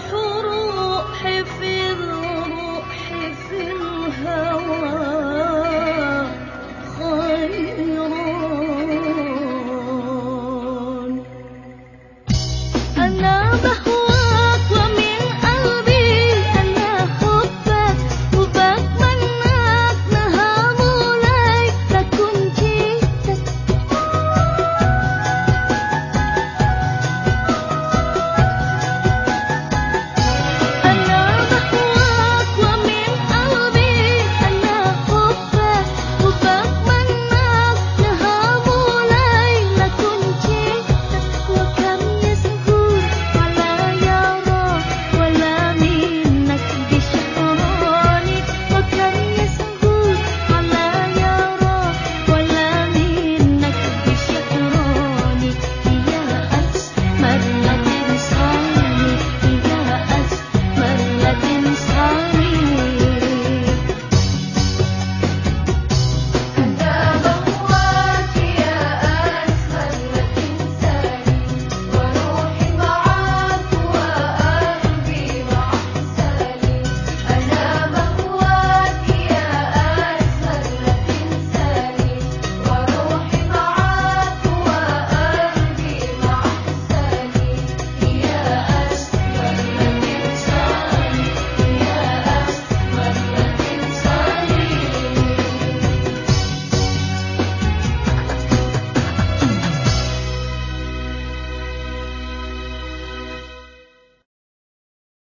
todos.